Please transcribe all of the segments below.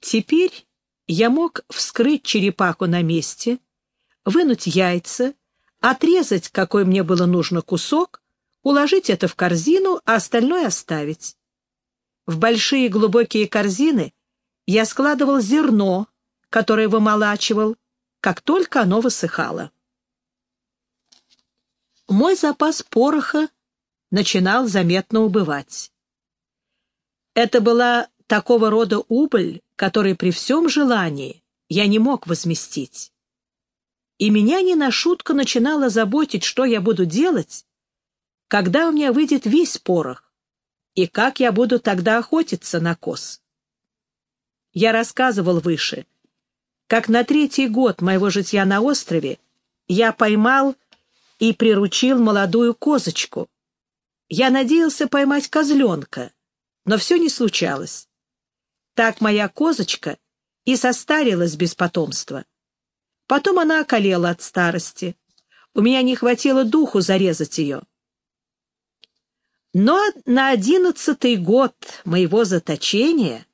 Теперь я мог вскрыть черепаху на месте, вынуть яйца, отрезать, какой мне было нужно кусок, уложить это в корзину, а остальное оставить. В большие глубокие корзины я складывал зерно, которое вымолачивал, как только оно высыхало. Мой запас пороха начинал заметно убывать. Это была такого рода убыль, который при всем желании я не мог возместить. И меня не на шутку начинало заботить, что я буду делать, когда у меня выйдет весь порох, и как я буду тогда охотиться на коз. Я рассказывал выше, как на третий год моего житья на острове я поймал и приручил молодую козочку. Я надеялся поймать козленка, но все не случалось. Так моя козочка и состарилась без потомства. Потом она околела от старости. У меня не хватило духу зарезать ее. Но на одиннадцатый год моего заточения,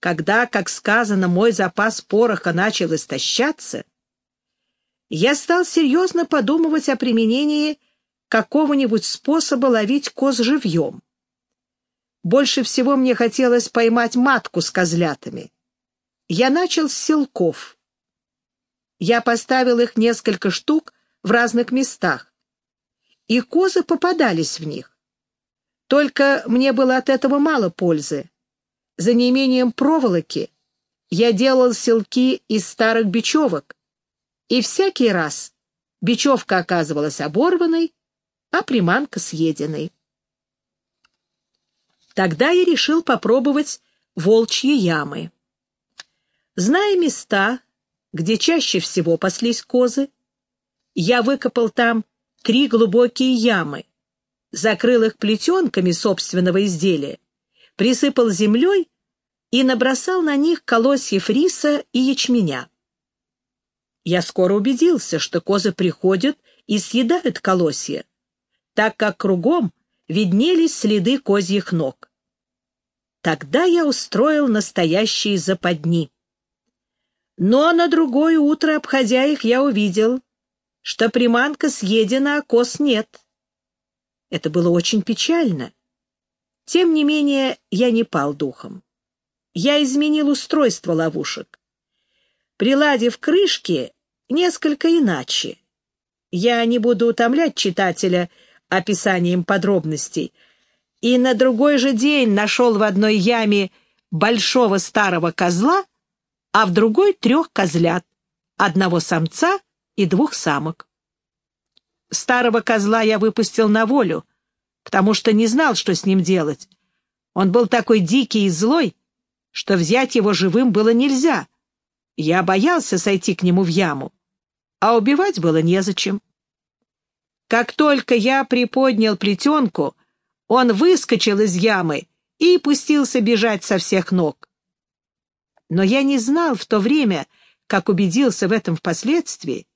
когда, как сказано, мой запас пороха начал истощаться, я стал серьезно подумывать о применении какого-нибудь способа ловить коз живьем. Больше всего мне хотелось поймать матку с козлятами. Я начал с селков. Я поставил их несколько штук в разных местах, и козы попадались в них. Только мне было от этого мало пользы. За неимением проволоки я делал селки из старых бечевок, и всякий раз бечевка оказывалась оборванной, а приманка съеденной. Тогда я решил попробовать волчьи ямы. Зная места, где чаще всего паслись козы, я выкопал там три глубокие ямы, закрыл их плетенками собственного изделия, присыпал землей и набросал на них колосьев риса и ячменя. Я скоро убедился, что козы приходят и съедают колосья, так как кругом виднелись следы козьих ног. Тогда я устроил настоящие западни. Но на другое утро, обходя их, я увидел, что приманка съедена, а коз нет. Это было очень печально. Тем не менее, я не пал духом. Я изменил устройство ловушек. Приладив крышки несколько иначе. Я не буду утомлять читателя описанием подробностей — и на другой же день нашел в одной яме большого старого козла, а в другой трех козлят, одного самца и двух самок. Старого козла я выпустил на волю, потому что не знал, что с ним делать. Он был такой дикий и злой, что взять его живым было нельзя. Я боялся сойти к нему в яму, а убивать было незачем. Как только я приподнял плетенку, он выскочил из ямы и пустился бежать со всех ног. Но я не знал в то время, как убедился в этом впоследствии,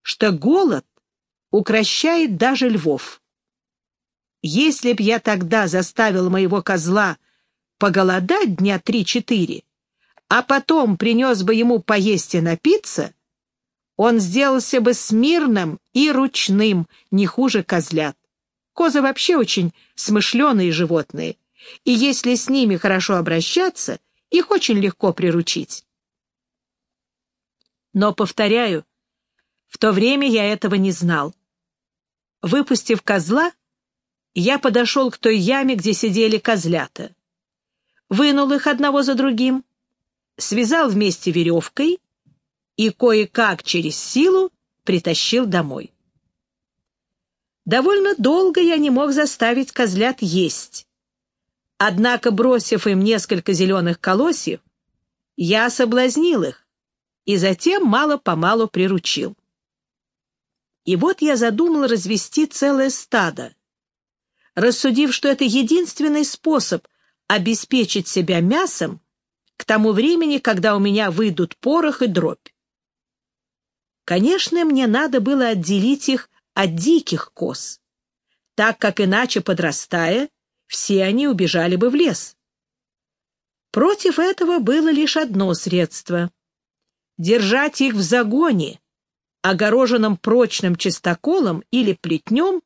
что голод укращает даже львов. Если б я тогда заставил моего козла поголодать дня три-четыре, а потом принес бы ему поесть и напиться, он сделался бы смирным и ручным, не хуже козлят. Козы вообще очень смышленые животные, и если с ними хорошо обращаться, их очень легко приручить. Но, повторяю, в то время я этого не знал. Выпустив козла, я подошел к той яме, где сидели козлята. Вынул их одного за другим, связал вместе веревкой и кое-как через силу притащил домой. Довольно долго я не мог заставить козлят есть. Однако, бросив им несколько зеленых колосьев, я соблазнил их и затем мало-помалу приручил. И вот я задумал развести целое стадо, рассудив, что это единственный способ обеспечить себя мясом к тому времени, когда у меня выйдут порох и дробь. Конечно, мне надо было отделить их от диких коз, так как иначе, подрастая, все они убежали бы в лес. Против этого было лишь одно средство — держать их в загоне, огороженном прочным чистоколом или плетнем,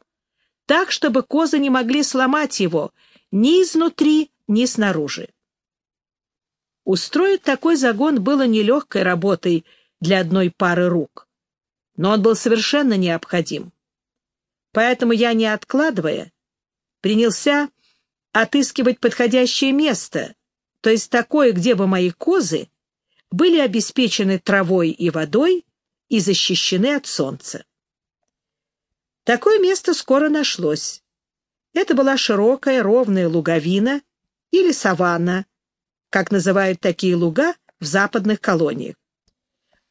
так, чтобы козы не могли сломать его ни изнутри, ни снаружи. Устроить такой загон было нелегкой работой для одной пары рук, но он был совершенно необходим. Поэтому я, не откладывая, принялся отыскивать подходящее место, то есть такое, где бы мои козы были обеспечены травой и водой и защищены от солнца. Такое место скоро нашлось. Это была широкая ровная луговина или саванна, как называют такие луга в западных колониях.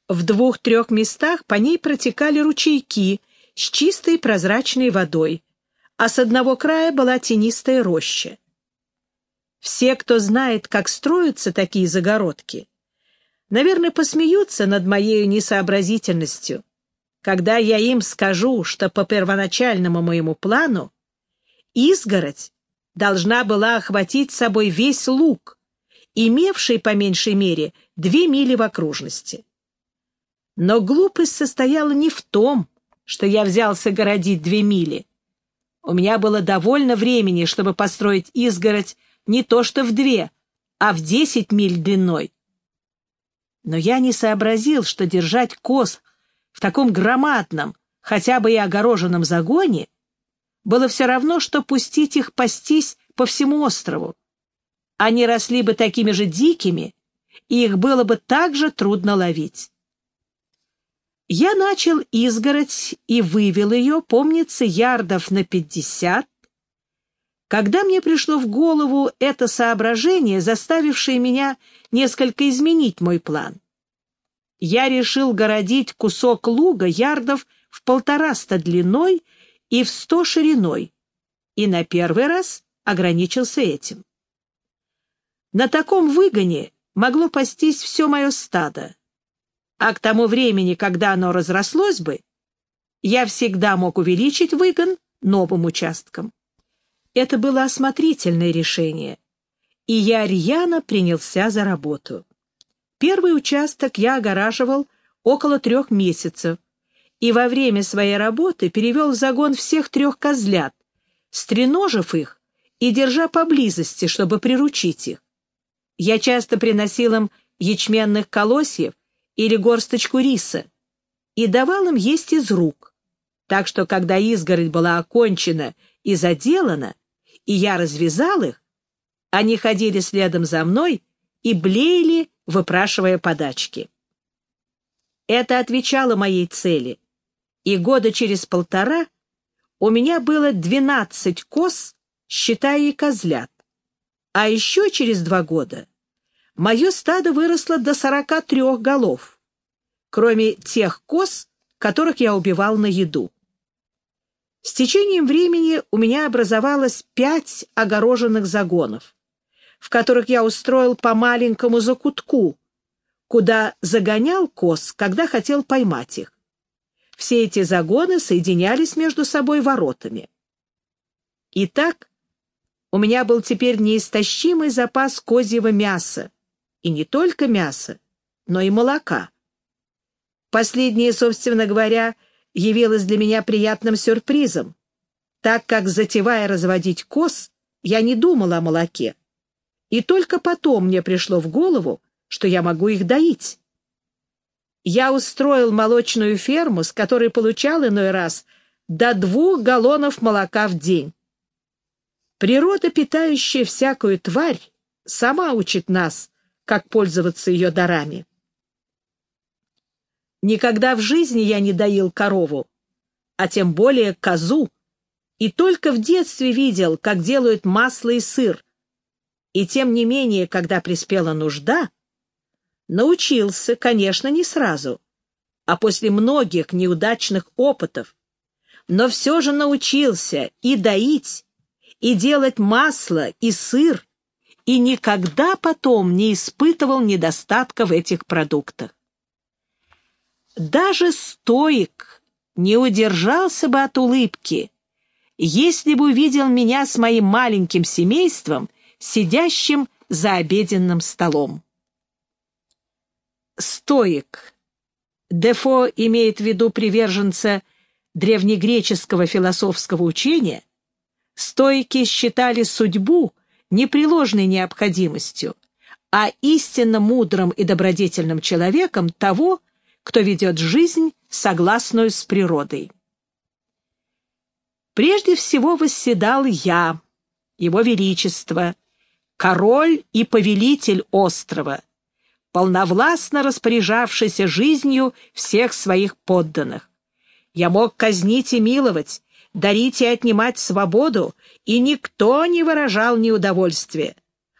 В двух-трех местах по ней протекали ручейки с чистой прозрачной водой, а с одного края была тенистая роща. Все, кто знает, как строятся такие загородки, наверное, посмеются над моей несообразительностью, когда я им скажу, что по первоначальному моему плану изгородь должна была охватить собой весь луг, имевший по меньшей мере две мили в окружности. Но глупость состояла не в том, что я взялся городить две мили. У меня было довольно времени, чтобы построить изгородь не то что в две, а в десять миль длиной. Но я не сообразил, что держать коз в таком громадном, хотя бы и огороженном загоне, было все равно, что пустить их пастись по всему острову. Они росли бы такими же дикими, и их было бы так же трудно ловить. Я начал изгородь и вывел ее, помнится, ярдов на пятьдесят, когда мне пришло в голову это соображение, заставившее меня несколько изменить мой план. Я решил городить кусок луга ярдов в полтораста длиной и в сто шириной, и на первый раз ограничился этим. На таком выгоне могло пастись все мое стадо, а к тому времени, когда оно разрослось бы, я всегда мог увеличить выгон новым участком. Это было осмотрительное решение, и я рьяно принялся за работу. Первый участок я огораживал около трех месяцев, и во время своей работы перевел в загон всех трех козлят, стреножив их и держа поблизости, чтобы приручить их. Я часто приносил им ячменных колосьев или горсточку риса и давал им есть из рук, так что, когда изгородь была окончена и заделана, и я развязал их, они ходили следом за мной и блеяли, выпрашивая подачки. Это отвечало моей цели, и года через полтора у меня было двенадцать коз, считая и козлят, а еще через два года мое стадо выросло до сорока трех голов, кроме тех коз, которых я убивал на еду. С течением времени у меня образовалось пять огороженных загонов, в которых я устроил по маленькому закутку, куда загонял коз, когда хотел поймать их. Все эти загоны соединялись между собой воротами. Итак, у меня был теперь неистощимый запас козьего мяса, и не только мяса, но и молока. Последнее, собственно говоря, — явилось для меня приятным сюрпризом, так как, затевая разводить коз, я не думал о молоке. И только потом мне пришло в голову, что я могу их доить. Я устроил молочную ферму, с которой получал иной раз до двух галлонов молока в день. Природа, питающая всякую тварь, сама учит нас, как пользоваться ее дарами. Никогда в жизни я не доил корову, а тем более козу, и только в детстве видел, как делают масло и сыр. И тем не менее, когда приспела нужда, научился, конечно, не сразу, а после многих неудачных опытов, но все же научился и доить, и делать масло, и сыр, и никогда потом не испытывал недостатка в этих продуктах. Даже стоик не удержался бы от улыбки, если бы увидел меня с моим маленьким семейством, сидящим за обеденным столом. Стоик. Дефо имеет в виду приверженца древнегреческого философского учения. Стоики считали судьбу непреложной необходимостью, а истинно мудрым и добродетельным человеком того, кто ведет жизнь, согласную с природой. Прежде всего восседал я, его величество, король и повелитель острова, полновластно распоряжавшийся жизнью всех своих подданных. Я мог казнить и миловать, дарить и отнимать свободу, и никто не выражал неудовольствия.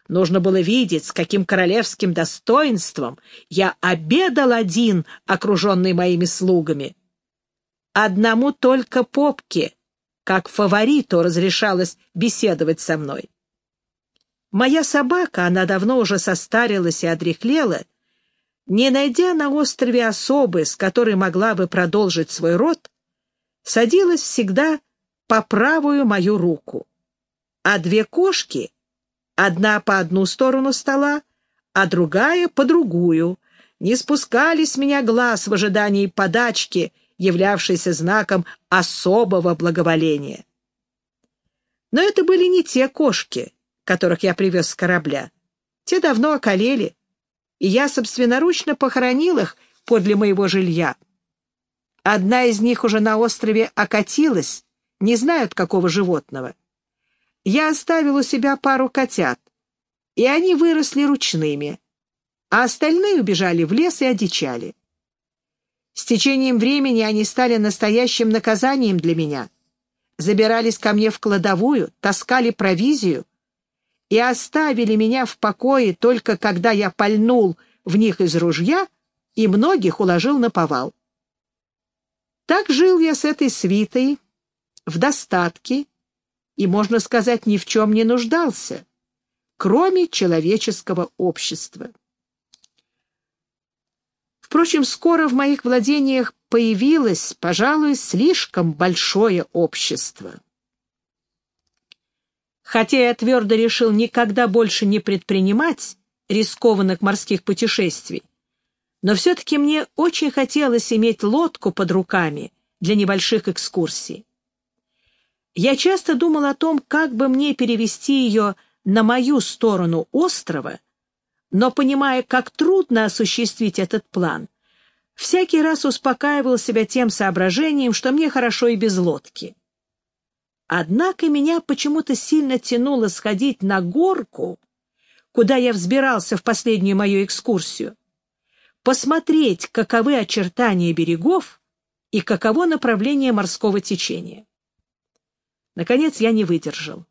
Нужно было видеть, с каким королевским достоинством я обедал один, окруженный моими слугами. Одному только попке, как фавориту, разрешалось беседовать со мной. Моя собака, она давно уже состарилась и одряхлела, не найдя на острове особы, с которой могла бы продолжить свой род, садилась всегда по правую мою руку. А две кошки, одна по одну сторону стола, а другая по другую, не спускали с меня глаз в ожидании подачки, являвшейся знаком особого благоволения. Но это были не те кошки, которых я привез с корабля. Те давно околели, и я собственноручно похоронил их подле моего жилья. Одна из них уже на острове окатилась, не знают какого животного. Я оставил у себя пару котят, и они выросли ручными, а остальные убежали в лес и одичали. С течением времени они стали настоящим наказанием для меня. Забирались ко мне в кладовую, таскали провизию и оставили меня в покое только когда я пальнул в них из ружья и многих уложил на повал. Так жил я с этой свитой, в достатке и, можно сказать, ни в чем не нуждался, кроме человеческого общества. Впрочем, скоро в моих владениях появилось, пожалуй, слишком большое общество. Хотя я твердо решил никогда больше не предпринимать рискованных морских путешествий, но все-таки мне очень хотелось иметь лодку под руками для небольших экскурсий. Я часто думал о том, как бы мне перевести ее на мою сторону острова, но, понимая, как трудно осуществить этот план, всякий раз успокаивал себя тем соображением, что мне хорошо и без лодки. Однако меня почему-то сильно тянуло сходить на горку, куда я взбирался в последнюю мою экскурсию, посмотреть, каковы очертания берегов и каково направление морского течения. Наконец я не выдержал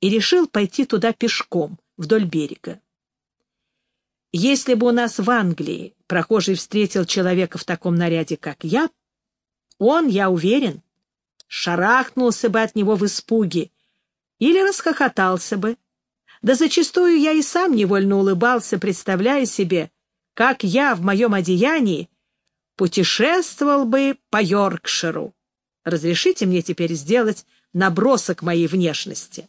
и решил пойти туда пешком, вдоль берега. Если бы у нас в Англии прохожий встретил человека в таком наряде, как я, он, я уверен, шарахнулся бы от него в испуге или расхохотался бы. Да зачастую я и сам невольно улыбался, представляя себе, как я в моем одеянии путешествовал бы по Йоркширу. Разрешите мне теперь сделать набросок моей внешности.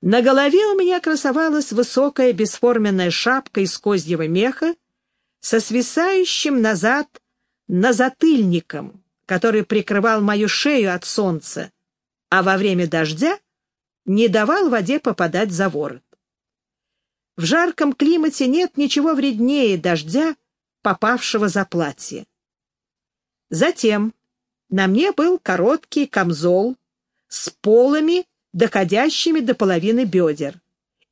На голове у меня красовалась высокая бесформенная шапка из козьего меха со свисающим назад назатыльником, который прикрывал мою шею от солнца, а во время дождя не давал воде попадать за ворот. В жарком климате нет ничего вреднее дождя, попавшего за платье. Затем на мне был короткий камзол с полами, доходящими до половины бедер,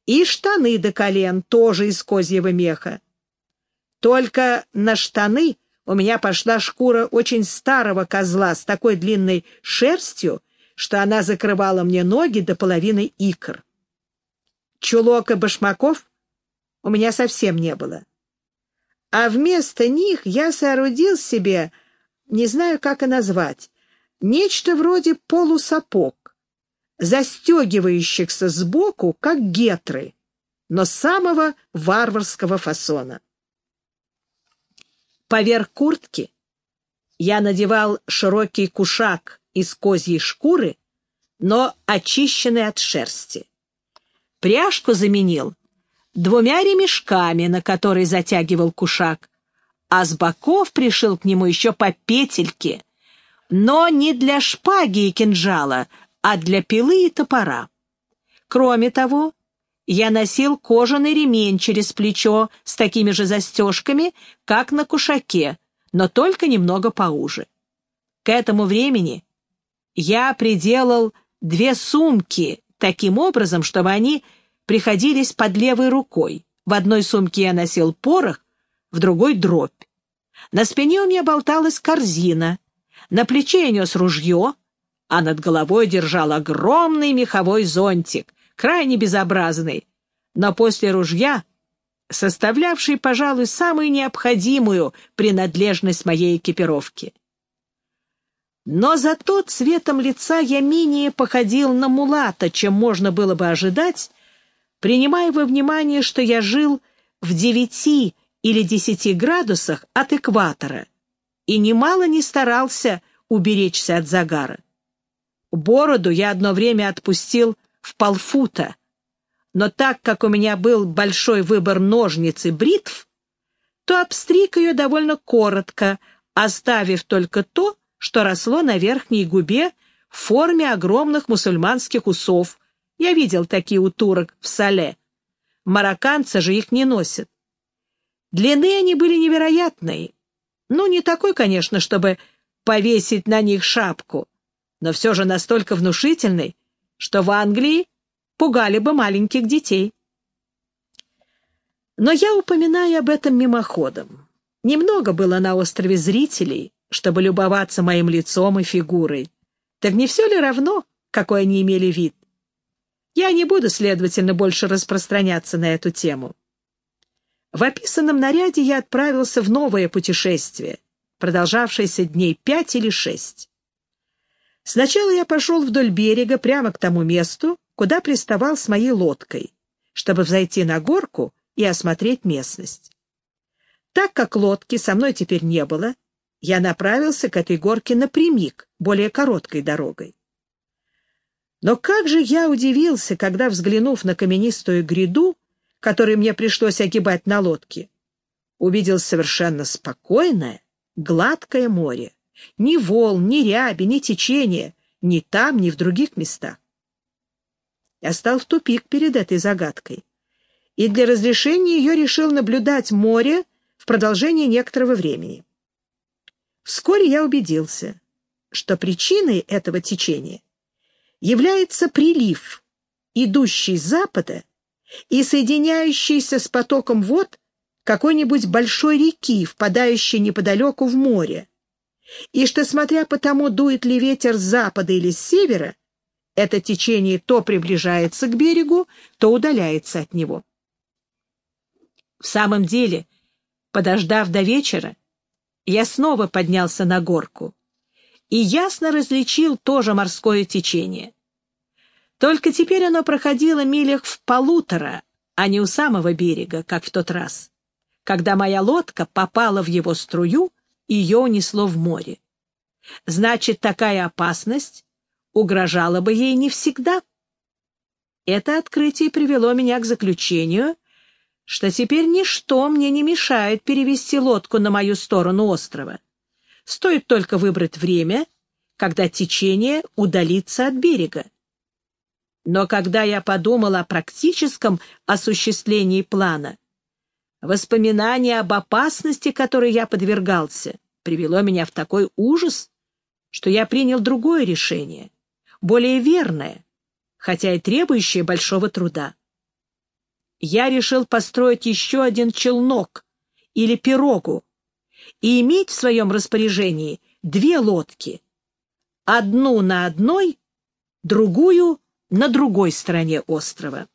и штаны до колен, тоже из козьего меха. Только на штаны у меня пошла шкура очень старого козла с такой длинной шерстью, что она закрывала мне ноги до половины икр. Чулок и башмаков у меня совсем не было. А вместо них я соорудил себе, не знаю, как и назвать, нечто вроде полусапог, застегивающихся сбоку, как гетры, но самого варварского фасона. Поверх куртки я надевал широкий кушак из козьей шкуры, но очищенный от шерсти. Пряжку заменил двумя ремешками, на которые затягивал кушак, а с боков пришил к нему еще по петельке, но не для шпаги и кинжала, а для пилы и топора. Кроме того, я носил кожаный ремень через плечо с такими же застежками, как на кушаке, но только немного поуже. К этому времени я приделал две сумки таким образом, чтобы они приходились под левой рукой. В одной сумке я носил порох, в другой — дробь. На спине у меня болталась корзина, на плече я нес ружье, а над головой держал огромный меховой зонтик, крайне безобразный, но после ружья составлявший, пожалуй, самую необходимую принадлежность моей экипировки. Но зато цветом лица я менее походил на мулата, чем можно было бы ожидать, принимая во внимание, что я жил в девяти или десяти градусах от экватора и немало не старался уберечься от загара. Бороду я одно время отпустил в полфута, но так как у меня был большой выбор ножниц и бритв, то обстриг ее довольно коротко, оставив только то, что росло на верхней губе в форме огромных мусульманских усов. Я видел такие у турок в Сале. Марокканцы же их не носят. Длины они были невероятные. Ну, не такой, конечно, чтобы повесить на них шапку, но все же настолько внушительный, что в Англии пугали бы маленьких детей. Но я упоминаю об этом мимоходом. Немного было на острове зрителей, чтобы любоваться моим лицом и фигурой. Так не все ли равно, какой они имели вид? Я не буду, следовательно, больше распространяться на эту тему. В описанном наряде я отправился в новое путешествие, продолжавшееся дней пять или шесть. Сначала я пошел вдоль берега прямо к тому месту, куда приставал с моей лодкой, чтобы взойти на горку и осмотреть местность. Так как лодки со мной теперь не было, я направился к этой горке напрямик, более короткой дорогой. Но как же я удивился, когда, взглянув на каменистую гряду, которую мне пришлось огибать на лодке, увидел совершенно спокойное, гладкое море. Ни волн, ни ряби, ни течения, ни там, ни в других местах. Я стал в тупик перед этой загадкой, и для разрешения ее решил наблюдать море в продолжении некоторого времени. Вскоре я убедился, что причиной этого течения является прилив, идущий с запада и соединяющийся с потоком вод какой-нибудь большой реки, впадающей неподалеку в море, и что, смотря по тому, дует ли ветер с запада или с севера, это течение то приближается к берегу, то удаляется от него. В самом деле, подождав до вечера, я снова поднялся на горку и ясно различил тоже морское течение. Только теперь оно проходило милях в полутора, а не у самого берега, как в тот раз. Когда моя лодка попала в его струю, ее унесло в море. Значит, такая опасность угрожала бы ей не всегда. Это открытие привело меня к заключению, что теперь ничто мне не мешает перевести лодку на мою сторону острова. Стоит только выбрать время, когда течение удалится от берега. Но когда я подумал о практическом осуществлении плана, воспоминание об опасности, которой я подвергался, привело меня в такой ужас, что я принял другое решение, более верное, хотя и требующее большого труда. Я решил построить еще один челнок или пирогу и иметь в своем распоряжении две лодки, одну на одной, другую на другой стороне острова.